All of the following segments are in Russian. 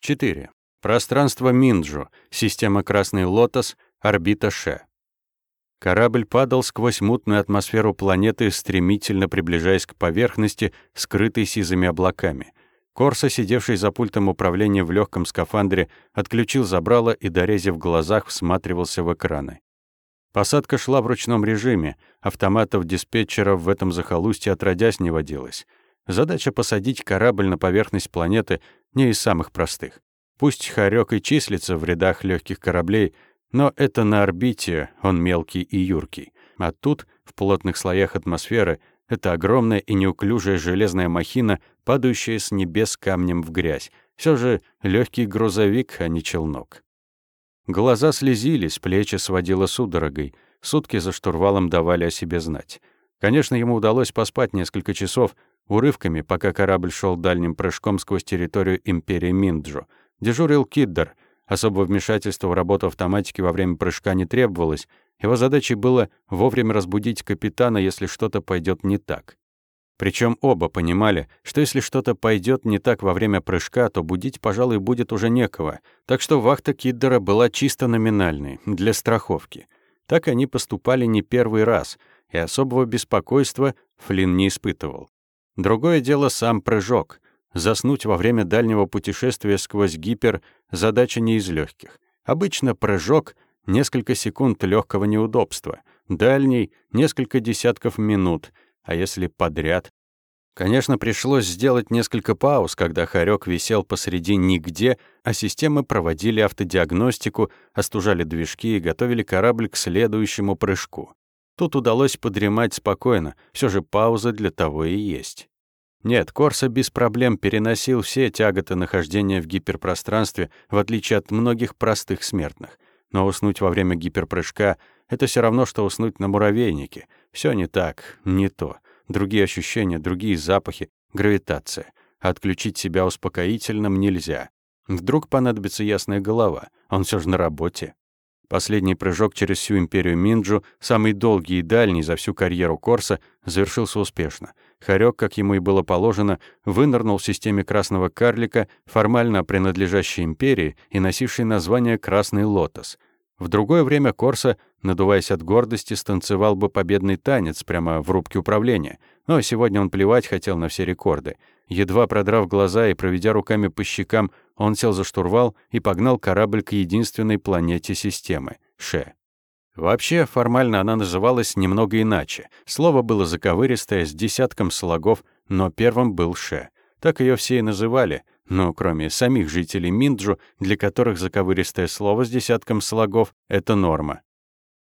4. Пространство Минджу, система Красный Лотос, орбита Ше. Корабль падал сквозь мутную атмосферу планеты, стремительно приближаясь к поверхности, скрытой сизыми облаками. Корса, сидевший за пультом управления в легком скафандре, отключил забрало и, дорезив глазах, всматривался в экраны. Посадка шла в ручном режиме, автоматов диспетчеров в этом захолустье отродясь не водилось. Задача посадить корабль на поверхность планеты не из самых простых. Пусть Харек и числится в рядах легких кораблей, но это на орбите, он мелкий и юркий. А тут, в плотных слоях атмосферы, это огромная и неуклюжая железная махина, падающая с небес камнем в грязь. Все же легкий грузовик, а не челнок. Глаза слезились, плечи сводило судорогой. Сутки за штурвалом давали о себе знать. Конечно, ему удалось поспать несколько часов, урывками, пока корабль шел дальним прыжком сквозь территорию империи Минджо. Дежурил Киддер. Особого вмешательства в работу автоматики во время прыжка не требовалось. Его задачей было вовремя разбудить капитана, если что-то пойдет не так. Причем оба понимали, что если что-то пойдет не так во время прыжка, то будить, пожалуй, будет уже некого. Так что вахта Киддера была чисто номинальной, для страховки. Так они поступали не первый раз, и особого беспокойства Флинн не испытывал. Другое дело сам прыжок. Заснуть во время дальнего путешествия сквозь гипер — задача не из легких. Обычно прыжок — несколько секунд легкого неудобства, дальний — несколько десятков минут — а если подряд? Конечно, пришлось сделать несколько пауз, когда хорек висел посреди нигде, а системы проводили автодиагностику, остужали движки и готовили корабль к следующему прыжку. Тут удалось подремать спокойно, все же пауза для того и есть. Нет, Корса без проблем переносил все тяготы нахождения в гиперпространстве, в отличие от многих простых смертных. Но уснуть во время гиперпрыжка — это все равно, что уснуть на муравейнике — все не так, не то. Другие ощущения, другие запахи, гравитация. Отключить себя успокоительным нельзя. Вдруг понадобится ясная голова. Он все же на работе. Последний прыжок через всю империю Минджу, самый долгий и дальний за всю карьеру Корса, завершился успешно. Харек, как ему и было положено, вынырнул в системе красного карлика, формально принадлежащей империи и носившей название «Красный лотос». В другое время Корса, надуваясь от гордости, станцевал бы победный танец прямо в рубке управления. Но сегодня он плевать хотел на все рекорды. Едва продрав глаза и проведя руками по щекам, он сел за штурвал и погнал корабль к единственной планете системы — Ше. Вообще, формально она называлась немного иначе. Слово было заковыристое, с десятком слогов, но первым был Ше. Так ее все и называли, ну, кроме самих жителей Минджу, для которых заковыристое слово с десятком слогов — это норма.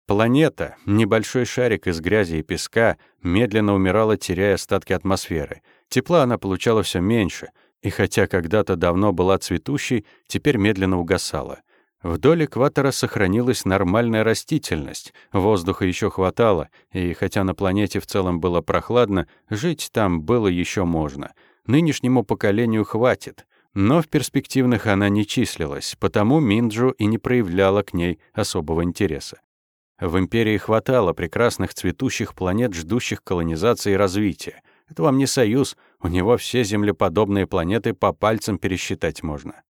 Планета, небольшой шарик из грязи и песка, медленно умирала, теряя остатки атмосферы. Тепла она получала все меньше, и хотя когда-то давно была цветущей, теперь медленно угасала. Вдоль экватора сохранилась нормальная растительность, воздуха еще хватало, и хотя на планете в целом было прохладно, жить там было еще можно. Нынешнему поколению хватит. Но в перспективных она не числилась, потому Минджу и не проявляла к ней особого интереса. В Империи хватало прекрасных цветущих планет, ждущих колонизации и развития. Это вам не союз, у него все землеподобные планеты по пальцам пересчитать можно.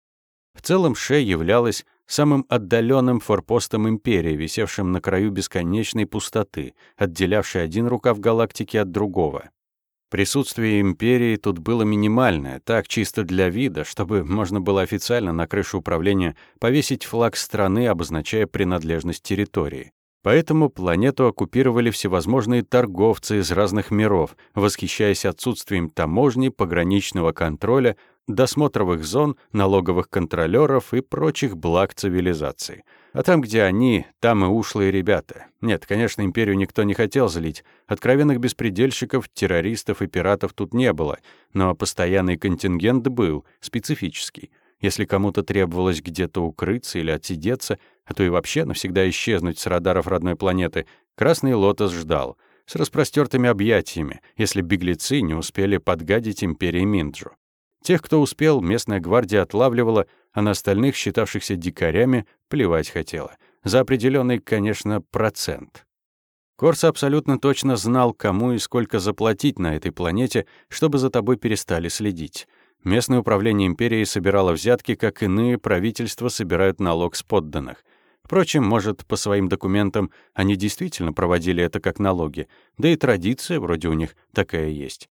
В целом Ше являлась самым отдаленным форпостом Империи, висевшим на краю бесконечной пустоты, отделявшей один рукав галактики от другого. Присутствие империи тут было минимальное, так чисто для вида, чтобы можно было официально на крышу управления повесить флаг страны, обозначая принадлежность территории. Поэтому планету оккупировали всевозможные торговцы из разных миров, восхищаясь отсутствием таможни, пограничного контроля, досмотровых зон, налоговых контролёров и прочих благ цивилизации — а там, где они, там и ушлые ребята. Нет, конечно, империю никто не хотел злить. Откровенных беспредельщиков, террористов и пиратов тут не было. Но постоянный контингент был, специфический. Если кому-то требовалось где-то укрыться или отсидеться, а то и вообще навсегда исчезнуть с радаров родной планеты, Красный Лотос ждал. С распростертыми объятиями, если беглецы не успели подгадить империи Минджу. Тех, кто успел, местная гвардия отлавливала, а на остальных, считавшихся дикарями, плевать хотела. За определенный, конечно, процент. Корс абсолютно точно знал, кому и сколько заплатить на этой планете, чтобы за тобой перестали следить. Местное управление империей собирало взятки, как иные правительства собирают налог с подданных. Впрочем, может, по своим документам они действительно проводили это как налоги, да и традиция вроде у них такая есть.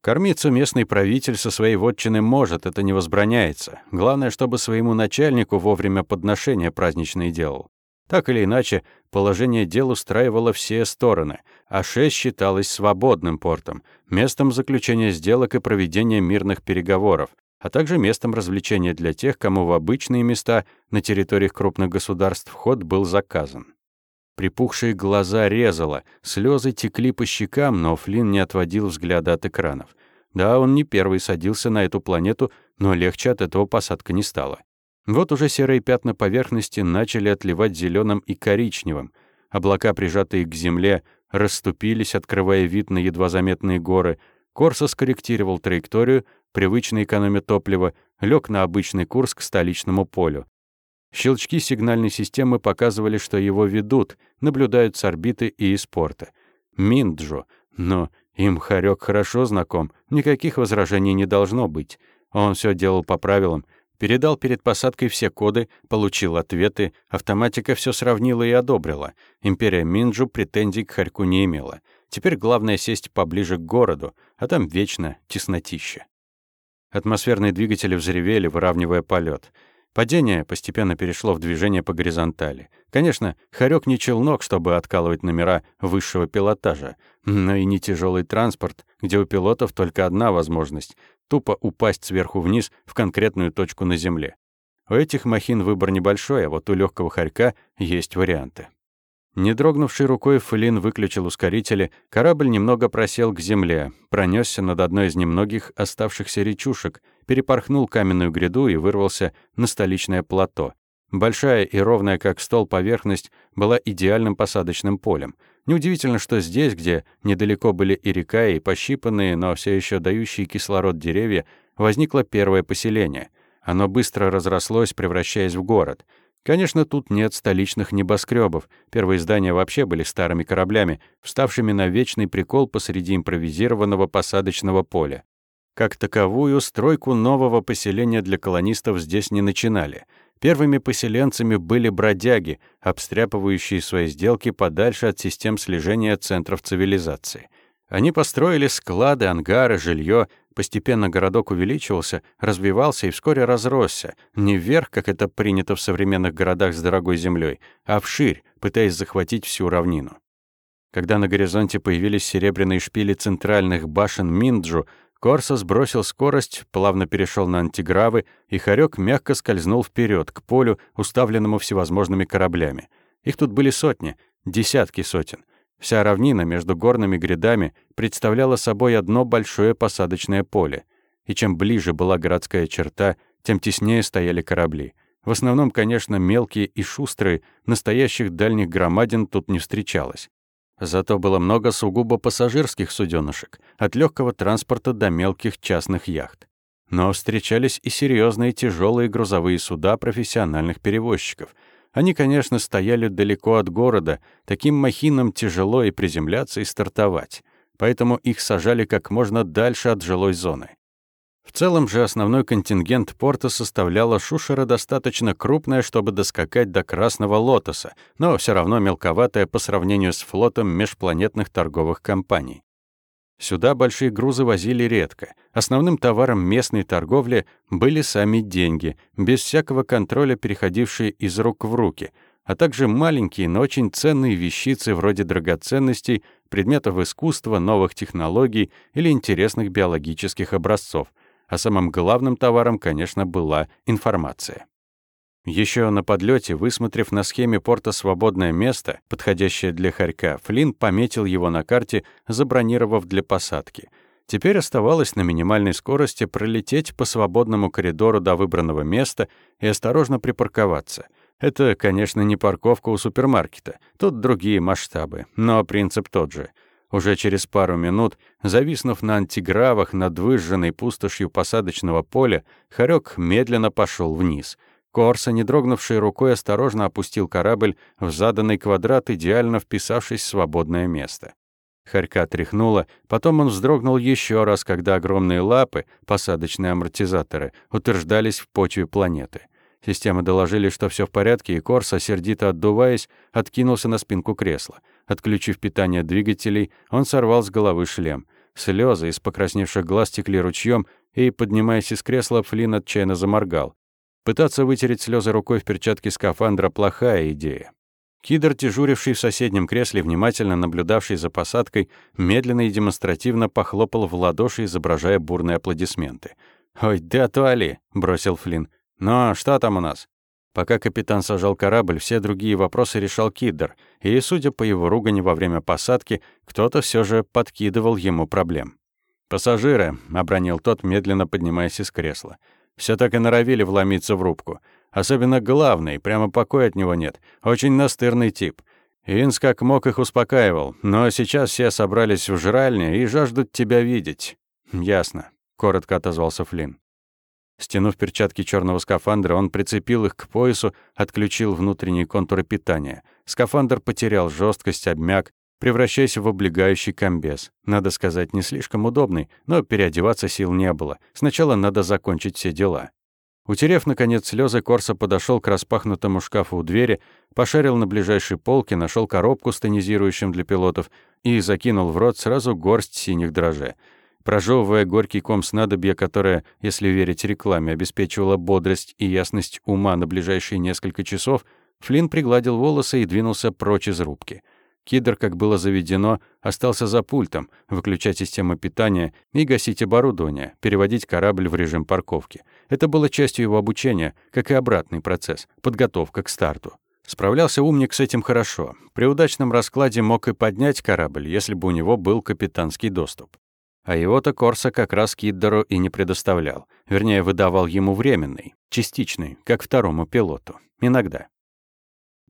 Кормиться местный правитель со своей вотчины может, это не возбраняется. Главное, чтобы своему начальнику вовремя подношения праздничные делал. Так или иначе, положение дел устраивало все стороны, а 6 считалось свободным портом, местом заключения сделок и проведения мирных переговоров, а также местом развлечения для тех, кому в обычные места на территориях крупных государств вход был заказан. Припухшие глаза резало, слезы текли по щекам, но Флинн не отводил взгляда от экранов. Да, он не первый садился на эту планету, но легче от этого посадка не стала. Вот уже серые пятна поверхности начали отливать зеленым и коричневым. Облака, прижатые к земле, расступились, открывая вид на едва заметные горы. Корса скорректировал траекторию, привычно экономя топливо, лег на обычный курс к столичному полю. Щелчки сигнальной системы показывали, что его ведут, наблюдают с орбиты и из порта. Минджо. Но им Харек хорошо знаком, никаких возражений не должно быть. Он все делал по правилам, Передал перед посадкой все коды, получил ответы, автоматика все сравнила и одобрила. Империя Минджу претензий к Харьку не имела. Теперь главное сесть поближе к городу, а там вечно теснотища. Атмосферные двигатели взревели, выравнивая полет. Падение постепенно перешло в движение по горизонтали. Конечно, хорек не челнок, чтобы откалывать номера высшего пилотажа, но и не тяжелый транспорт, где у пилотов только одна возможность — тупо упасть сверху вниз в конкретную точку на Земле. У этих махин выбор небольшой, а вот у легкого хорька есть варианты. Не дрогнувшей рукой Флин выключил ускорители, корабль немного просел к земле, пронесся над одной из немногих оставшихся речушек, перепорхнул каменную гряду и вырвался на столичное плато. Большая и ровная, как стол, поверхность была идеальным посадочным полем. Неудивительно, что здесь, где недалеко были и река, и пощипанные, но все еще дающие кислород деревья, возникло первое поселение. Оно быстро разрослось, превращаясь в город — Конечно, тут нет столичных небоскребов. Первые здания вообще были старыми кораблями, вставшими на вечный прикол посреди импровизированного посадочного поля. Как таковую, стройку нового поселения для колонистов здесь не начинали. Первыми поселенцами были бродяги, обстряпывающие свои сделки подальше от систем слежения центров цивилизации. Они построили склады, ангары, жилье, Постепенно городок увеличивался, развивался и вскоре разросся, не вверх, как это принято в современных городах с дорогой землей, а вширь, пытаясь захватить всю равнину. Когда на горизонте появились серебряные шпили центральных башен Минджу, Корса сбросил скорость, плавно перешел на антигравы, и Харек мягко скользнул вперед к полю, уставленному всевозможными кораблями. Их тут были сотни, десятки сотен. Вся равнина между горными грядами представляла собой одно большое посадочное поле, и чем ближе была городская черта, тем теснее стояли корабли. В основном, конечно, мелкие и шустрые, настоящих дальних громадин тут не встречалось. Зато было много сугубо пассажирских суденышек, от легкого транспорта до мелких частных яхт. Но встречались и серьезные тяжелые грузовые суда профессиональных перевозчиков — они, конечно, стояли далеко от города, таким махинам тяжело и приземляться, и стартовать, поэтому их сажали как можно дальше от жилой зоны. В целом же основной контингент порта составляла шушера достаточно крупная, чтобы доскакать до Красного Лотоса, но все равно мелковатая по сравнению с флотом межпланетных торговых компаний. Сюда большие грузы возили редко. Основным товаром местной торговли были сами деньги, без всякого контроля переходившие из рук в руки, а также маленькие, но очень ценные вещицы вроде драгоценностей, предметов искусства, новых технологий или интересных биологических образцов. А самым главным товаром, конечно, была информация. Еще на подлете, высмотрев на схеме порта свободное место, подходящее для хорька, Флинн пометил его на карте, забронировав для посадки. Теперь оставалось на минимальной скорости пролететь по свободному коридору до выбранного места и осторожно припарковаться. Это, конечно, не парковка у супермаркета, тут другие масштабы, но принцип тот же. Уже через пару минут, зависнув на антигравах над выжженной пустошью посадочного поля, хорек медленно пошел вниз — Корса, не дрогнувшей рукой, осторожно опустил корабль в заданный квадрат, идеально вписавшись в свободное место. Харька тряхнула, потом он вздрогнул еще раз, когда огромные лапы, посадочные амортизаторы, утверждались в почве планеты. Системы доложили, что все в порядке, и Корса, сердито отдуваясь, откинулся на спинку кресла. Отключив питание двигателей, он сорвал с головы шлем. Слезы из покрасневших глаз текли ручьем, и, поднимаясь из кресла, Флинн отчаянно заморгал. Пытаться вытереть слезы рукой в перчатке скафандра — плохая идея. Кидр, дежуривший в соседнем кресле, внимательно наблюдавший за посадкой, медленно и демонстративно похлопал в ладоши, изображая бурные аплодисменты. «Ой, да отвали!» — бросил Флинн. «Ну, что там у нас?» Пока капитан сажал корабль, все другие вопросы решал Кидр, и, судя по его ругани во время посадки, кто-то все же подкидывал ему проблем. «Пассажиры», — обронил тот, медленно поднимаясь из кресла, — «все так и норовили вломиться в рубку. Особенно главный, прямо покоя от него нет. Очень настырный тип. Инс как мог их успокаивал, но сейчас все собрались в жральне и жаждут тебя видеть». «Ясно», — коротко отозвался Флинн. Стянув перчатки черного скафандра, он прицепил их к поясу, отключил внутренние контуры питания. Скафандр потерял жесткость, обмяк, превращаясь в облегающий комбез. Надо сказать, не слишком удобный, но переодеваться сил не было. Сначала надо закончить все дела. Утерев, наконец, слезы, Корса подошел к распахнутому шкафу у двери, пошарил на ближайшей полке, нашел коробку с тонизирующим для пилотов и закинул в рот сразу горсть синих дрожжей. Прожевывая горький ком снадобья, которое, если верить рекламе, обеспечивало бодрость и ясность ума на ближайшие несколько часов, Флинн пригладил волосы и двинулся прочь из рубки. Кидр, как было заведено, остался за пультом, выключать систему питания и гасить оборудование, переводить корабль в режим парковки. Это было частью его обучения, как и обратный процесс — подготовка к старту. Справлялся умник с этим хорошо. При удачном раскладе мог и поднять корабль, если бы у него был капитанский доступ. А его-то Корса как раз Киддеру и не предоставлял. Вернее, выдавал ему временный, частичный, как второму пилоту. Иногда.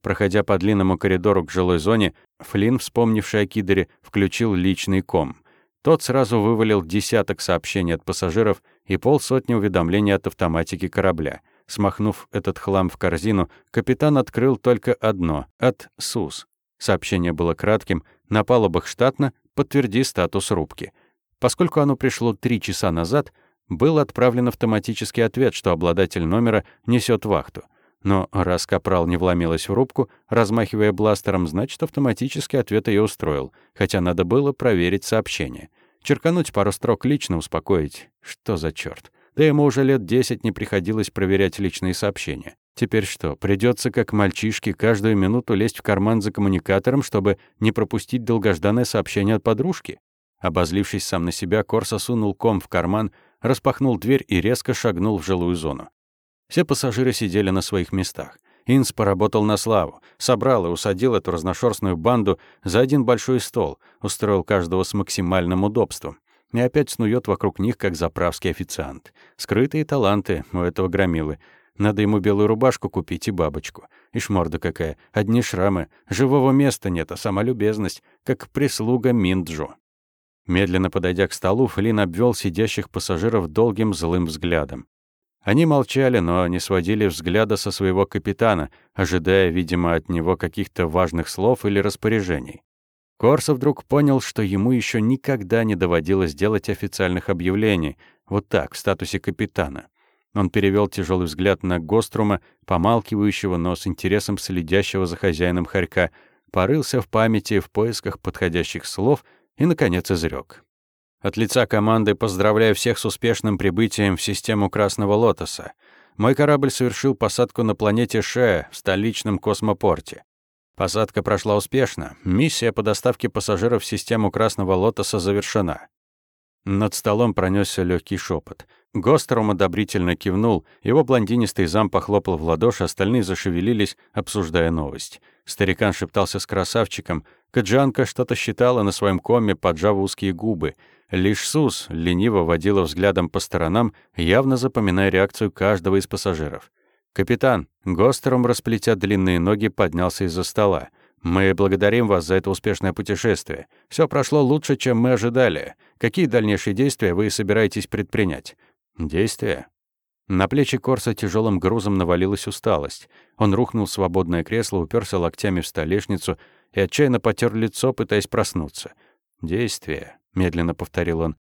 Проходя по длинному коридору к жилой зоне, Флинн, вспомнивший о Кидере, включил личный ком. Тот сразу вывалил десяток сообщений от пассажиров и полсотни уведомлений от автоматики корабля. Смахнув этот хлам в корзину, капитан открыл только одно — от СУС. Сообщение было кратким, на палубах штатно, подтверди статус рубки. Поскольку оно пришло три часа назад, был отправлен автоматический ответ, что обладатель номера несет вахту. Но раз Капрал не вломилась в рубку, размахивая бластером, значит, автоматический ответ ее устроил, хотя надо было проверить сообщение. Черкануть пару строк лично успокоить. Что за черт? Да ему уже лет десять не приходилось проверять личные сообщения. Теперь что, придется как мальчишке каждую минуту лезть в карман за коммуникатором, чтобы не пропустить долгожданное сообщение от подружки? Обозлившись сам на себя, Корса сунул ком в карман, распахнул дверь и резко шагнул в жилую зону. Все пассажиры сидели на своих местах. Инс поработал на славу, собрал и усадил эту разношерстную банду за один большой стол, устроил каждого с максимальным удобством. И опять снует вокруг них, как заправский официант. Скрытые таланты у этого громилы. Надо ему белую рубашку купить и бабочку. Ишь морда какая, одни шрамы. Живого места нет, а сама любезность, как прислуга Минджо. Медленно подойдя к столу, Флинн обвел сидящих пассажиров долгим злым взглядом. Они молчали, но не сводили взгляда со своего капитана, ожидая, видимо, от него каких-то важных слов или распоряжений. Корсо вдруг понял, что ему еще никогда не доводилось делать официальных объявлений, вот так, в статусе капитана. Он перевел тяжелый взгляд на Гострума, помалкивающего, но с интересом следящего за хозяином хорька, порылся в памяти в поисках подходящих слов и, наконец, изрек. От лица команды поздравляю всех с успешным прибытием в систему Красного Лотоса. Мой корабль совершил посадку на планете Ше в столичном космопорте. Посадка прошла успешно. Миссия по доставке пассажиров в систему Красного Лотоса завершена. Над столом пронесся легкий шепот. Гостером одобрительно кивнул, его блондинистый зам похлопал в ладоши, остальные зашевелились, обсуждая новость. Старикан шептался с красавчиком. Каджанка что-то считала на своем коме, поджав узкие губы. Лишь Сус лениво водила взглядом по сторонам, явно запоминая реакцию каждого из пассажиров. «Капитан», Гостером, расплетя длинные ноги, поднялся из-за стола. «Мы благодарим вас за это успешное путешествие. Все прошло лучше, чем мы ожидали. Какие дальнейшие действия вы собираетесь предпринять?» «Действия?» На плечи Корса тяжелым грузом навалилась усталость. Он рухнул в свободное кресло, уперся локтями в столешницу и отчаянно потер лицо, пытаясь проснуться. «Действие», — медленно повторил он.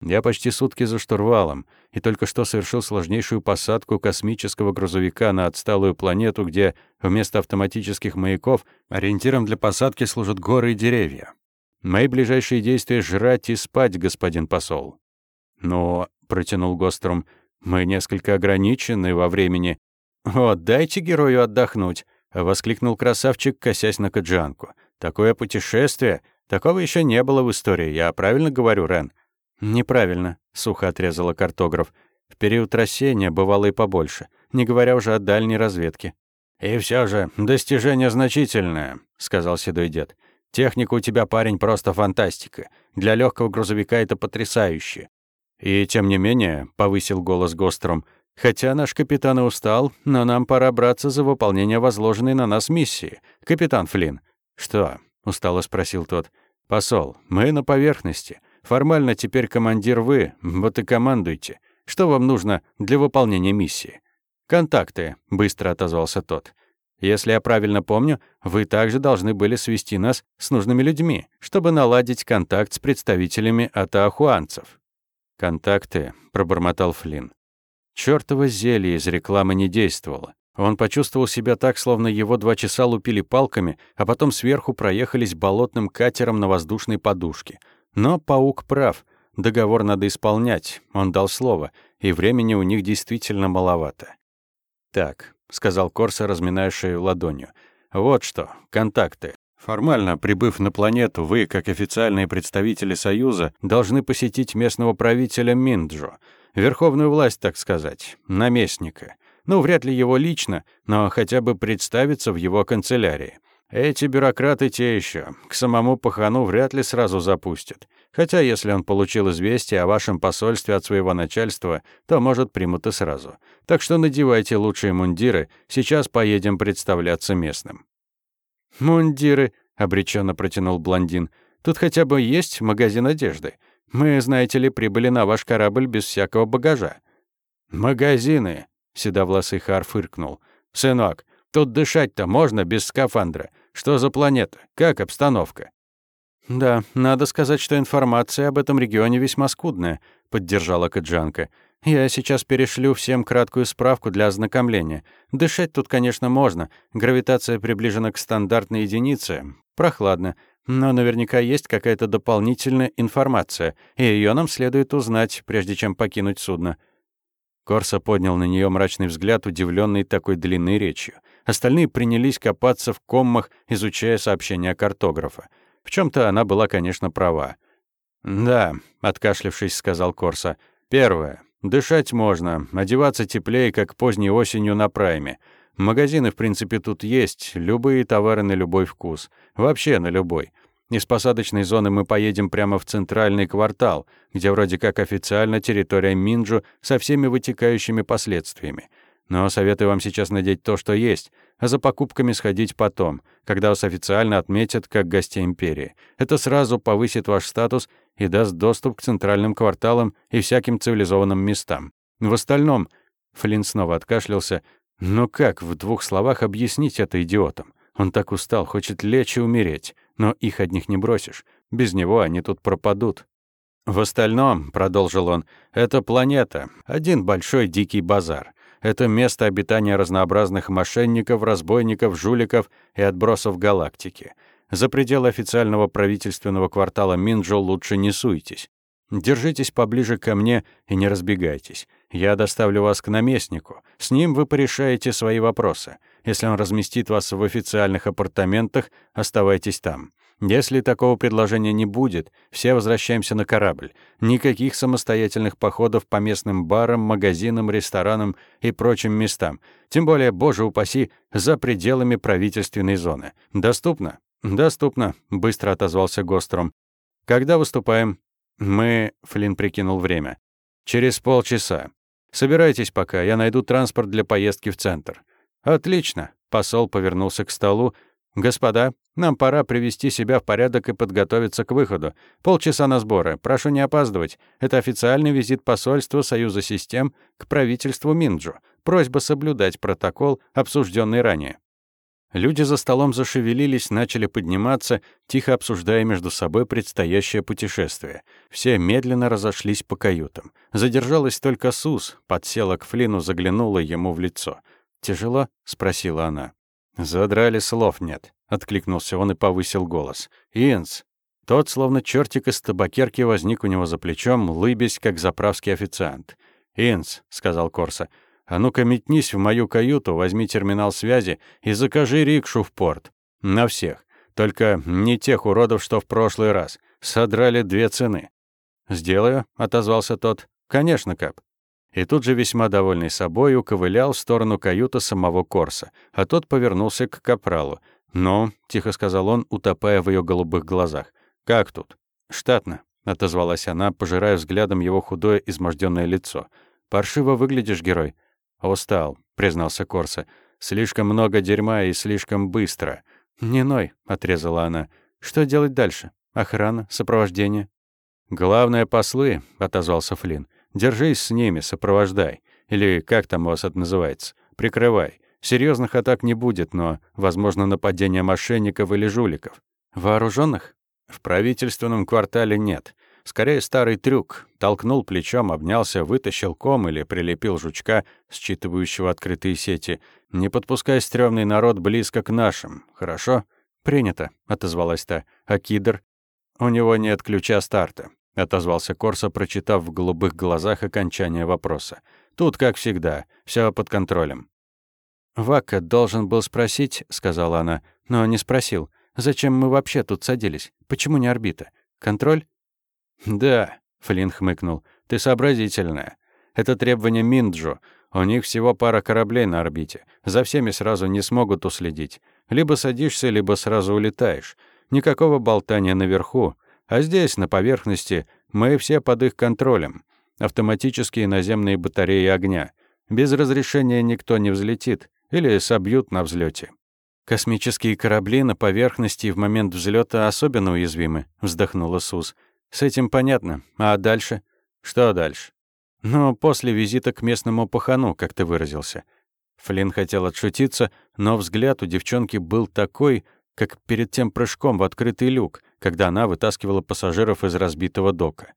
«Я почти сутки за штурвалом, и только что совершил сложнейшую посадку космического грузовика на отсталую планету, где вместо автоматических маяков ориентиром для посадки служат горы и деревья. Мои ближайшие действия — жрать и спать, господин посол». «Но», — протянул Гострум, — «мы несколько ограничены во времени». «О, дайте герою отдохнуть», — воскликнул красавчик, косясь на Каджанку. «Такое путешествие! Такого еще не было в истории, я правильно говорю, Рен?» «Неправильно», — сухо отрезала картограф. «В период рассеяния бывало и побольше, не говоря уже о дальней разведке». «И все же, достижение значительное», — сказал седой дед. «Техника у тебя, парень, просто фантастика. Для легкого грузовика это потрясающе». «И тем не менее», — повысил голос Гостром, «хотя наш капитан и устал, но нам пора браться за выполнение возложенной на нас миссии. Капитан Флинн». «Что?» — устало спросил тот. «Посол, мы на поверхности. Формально теперь командир вы, вот и командуйте. Что вам нужно для выполнения миссии?» «Контакты», — быстро отозвался тот. «Если я правильно помню, вы также должны были свести нас с нужными людьми, чтобы наладить контакт с представителями атаахуанцев». «Контакты», — пробормотал Флинн. Чёртово зелье из рекламы не действовало. Он почувствовал себя так, словно его два часа лупили палками, а потом сверху проехались болотным катером на воздушной подушке — но паук прав. Договор надо исполнять. Он дал слово, и времени у них действительно маловато. «Так», — сказал Корса, разминая ладонью. «Вот что, контакты. Формально, прибыв на планету, вы, как официальные представители Союза, должны посетить местного правителя Минджо, верховную власть, так сказать, наместника. Ну, вряд ли его лично, но хотя бы представиться в его канцелярии. Эти бюрократы те еще. К самому пахану вряд ли сразу запустят. Хотя, если он получил известие о вашем посольстве от своего начальства, то, может, примут и сразу. Так что надевайте лучшие мундиры, сейчас поедем представляться местным». «Мундиры», — обреченно протянул блондин. «Тут хотя бы есть магазин одежды. Мы, знаете ли, прибыли на ваш корабль без всякого багажа». «Магазины», — седовласый Хар фыркнул. «Сынок, тут дышать-то можно без скафандра. Что за планета? Как обстановка?» «Да, надо сказать, что информация об этом регионе весьма скудная», — поддержала Каджанка. «Я сейчас перешлю всем краткую справку для ознакомления. Дышать тут, конечно, можно. Гравитация приближена к стандартной единице. Прохладно. Но наверняка есть какая-то дополнительная информация, и ее нам следует узнать, прежде чем покинуть судно». Корса поднял на нее мрачный взгляд, удивленный такой длинной речью. Остальные принялись копаться в коммах, изучая сообщения картографа. В чем то она была, конечно, права. «Да», — откашлившись, сказал Корса. «Первое. Дышать можно, одеваться теплее, как поздней осенью на прайме. Магазины, в принципе, тут есть, любые товары на любой вкус. Вообще на любой. Из посадочной зоны мы поедем прямо в центральный квартал, где вроде как официально территория Минджу со всеми вытекающими последствиями. Но советую вам сейчас надеть то, что есть, а за покупками сходить потом, когда вас официально отметят как гостей империи. Это сразу повысит ваш статус и даст доступ к центральным кварталам и всяким цивилизованным местам. В остальном, Флинн снова откашлялся, но как в двух словах объяснить это идиотам? Он так устал, хочет лечь и умереть, но их одних не бросишь. Без него они тут пропадут. В остальном, продолжил он, это планета, один большой дикий базар. Это место обитания разнообразных мошенников, разбойников, жуликов и отбросов галактики. За пределы официального правительственного квартала Минджо лучше не суйтесь. Держитесь поближе ко мне и не разбегайтесь. Я доставлю вас к наместнику. С ним вы порешаете свои вопросы. Если он разместит вас в официальных апартаментах, оставайтесь там. Если такого предложения не будет, все возвращаемся на корабль. Никаких самостоятельных походов по местным барам, магазинам, ресторанам и прочим местам. Тем более, боже упаси, за пределами правительственной зоны. Доступно? Доступно, быстро отозвался Гостром. Когда выступаем? Мы, Флинн прикинул время. Через полчаса. Собирайтесь пока, я найду транспорт для поездки в центр. Отлично. Посол повернулся к столу, «Господа, нам пора привести себя в порядок и подготовиться к выходу. Полчаса на сборы. Прошу не опаздывать. Это официальный визит посольства Союза систем к правительству Минджу. Просьба соблюдать протокол, обсужденный ранее». Люди за столом зашевелились, начали подниматься, тихо обсуждая между собой предстоящее путешествие. Все медленно разошлись по каютам. Задержалась только Сус, подсела к Флину, заглянула ему в лицо. «Тяжело?» — спросила она. «Задрали, слов нет», — откликнулся он и повысил голос. «Инс!» Тот, словно чертик из табакерки, возник у него за плечом, лыбясь, как заправский официант. «Инс», — сказал Корса, — а ну-ка метнись в мою каюту, возьми терминал связи и закажи рикшу в порт. На всех. Только не тех уродов, что в прошлый раз. Содрали две цены. «Сделаю», — отозвался тот. «Конечно, Кап». И тут же, весьма довольный собой, уковылял в сторону каюты самого Корса, а тот повернулся к Капралу. «Ну», — тихо сказал он, утопая в ее голубых глазах. «Как тут?» «Штатно», — отозвалась она, пожирая взглядом его худое, изможденное лицо. «Паршиво выглядишь, герой. «Устал», — признался Корса. «Слишком много дерьма и слишком быстро». «Не ной», — отрезала она. «Что делать дальше? Охрана? Сопровождение?» «Главное, послы», — отозвался Флинн. «Держись с ними, сопровождай. Или как там у вас это называется? Прикрывай. Серьезных атак не будет, но, возможно, нападение мошенников или жуликов. Вооруженных? В правительственном квартале нет. Скорее старый трюк. Толкнул плечом, обнялся, вытащил ком или прилепил жучка, считывающего открытые сети. Не подпускай стрёмный народ близко к нашим. Хорошо? Принято, отозвалась та. А кидр? У него нет ключа старта, отозвался Корса, прочитав в голубых глазах окончание вопроса. Тут, как всегда, все под контролем. «Вакка должен был спросить», — сказала она, — «но не спросил. Зачем мы вообще тут садились? Почему не орбита? Контроль? «Да», — Флинн хмыкнул, — «ты сообразительная. Это требование Минджо. У них всего пара кораблей на орбите. За всеми сразу не смогут уследить. Либо садишься, либо сразу улетаешь. Никакого болтания наверху. А здесь, на поверхности, мы все под их контролем. Автоматические наземные батареи огня. Без разрешения никто не взлетит. Или собьют на взлете. «Космические корабли на поверхности в момент взлета особенно уязвимы», — вздохнула Сус. С этим понятно. А дальше? Что дальше? Ну, после визита к местному пахану, как ты выразился. Флинн хотел отшутиться, но взгляд у девчонки был такой, как перед тем прыжком в открытый люк, когда она вытаскивала пассажиров из разбитого дока.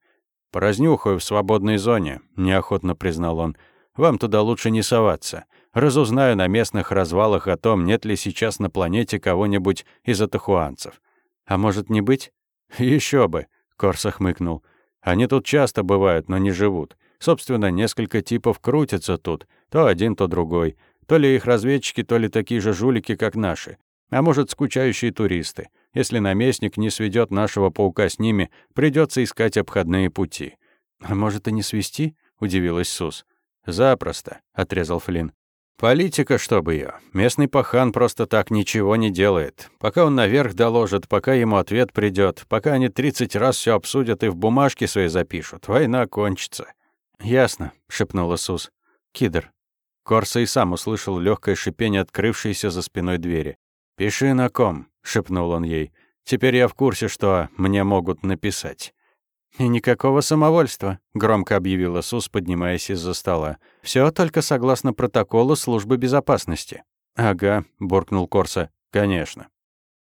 «Поразнюхаю в свободной зоне», — неохотно признал он. «Вам туда лучше не соваться. Разузнаю на местных развалах о том, нет ли сейчас на планете кого-нибудь из атахуанцев. А может, не быть? Еще бы. Корса хмыкнул. «Они тут часто бывают, но не живут. Собственно, несколько типов крутятся тут. То один, то другой. То ли их разведчики, то ли такие же жулики, как наши. А может, скучающие туристы. Если наместник не сведет нашего паука с ними, придется искать обходные пути». «А может, и не свести?» — удивилась Сус. «Запросто», — отрезал Флинн. Политика, чтобы ее. Местный пахан просто так ничего не делает. Пока он наверх доложит, пока ему ответ придет, пока они 30 раз все обсудят и в бумажке свои запишут, война кончится. «Ясно», — шепнула Сус. «Кидр». Корса и сам услышал легкое шипение, открывшееся за спиной двери. «Пиши на ком», — шепнул он ей. «Теперь я в курсе, что мне могут написать». «И никакого самовольства», — громко объявила Сус, поднимаясь из-за стола. Все только согласно протоколу службы безопасности». «Ага», — буркнул Корса. «Конечно».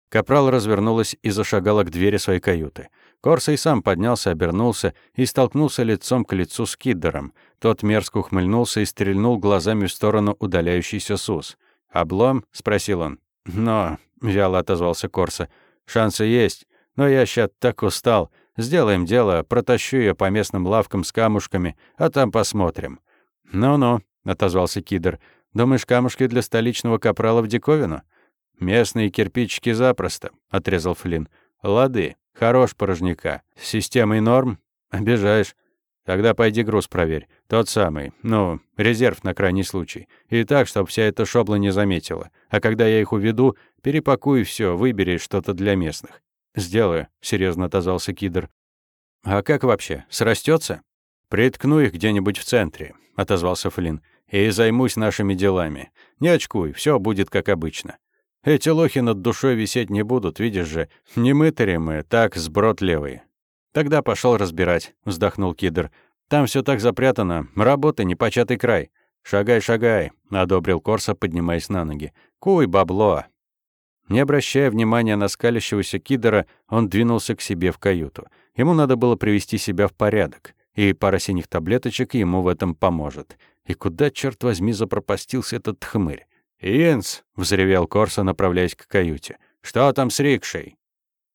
Капрал развернулась и зашагала к двери своей каюты. Корса и сам поднялся, обернулся и столкнулся лицом к лицу с Киддером. Тот мерзко ухмыльнулся и стрельнул глазами в сторону удаляющейся Сус. «Облом?» — спросил он. «Но...» — вяло отозвался Корса. «Шансы есть, но я ща так устал. Сделаем дело, протащу ее по местным лавкам с камушками, а там посмотрим». «Ну-ну», — отозвался Кидр. «Думаешь, камушки для столичного капрала в диковину?» «Местные кирпичики запросто», — отрезал Флинн. «Лады, хорош порожняка. С системой норм? Обижаешь. Тогда пойди груз проверь. Тот самый. Ну, резерв на крайний случай. И так, чтобы вся эта шобла не заметила. А когда я их уведу, перепакуй все, выбери что-то для местных. «Сделаю», — серьезно отозвался Кидр. «А как вообще? Срастется? «Приткну их где-нибудь в центре», — отозвался Флинн. «И займусь нашими делами. Не очкуй, все будет как обычно. Эти лохи над душой висеть не будут, видишь же. Не мытари мы, так, сброд левый». «Тогда пошел разбирать», — вздохнул Кидр. «Там все так запрятано. Работа непочатый край». «Шагай, шагай», — одобрил Корса, поднимаясь на ноги. «Куй бабло». Не обращая внимания на скалящегося кидера, он двинулся к себе в каюту. Ему надо было привести себя в порядок, и пара синих таблеточек ему в этом поможет. И куда, черт возьми, запропастился этот хмырь? «Инс!» — взревел Корса, направляясь к каюте. «Что там с рикшей?»